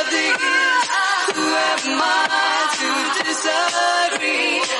of the year. Who am I to disagree?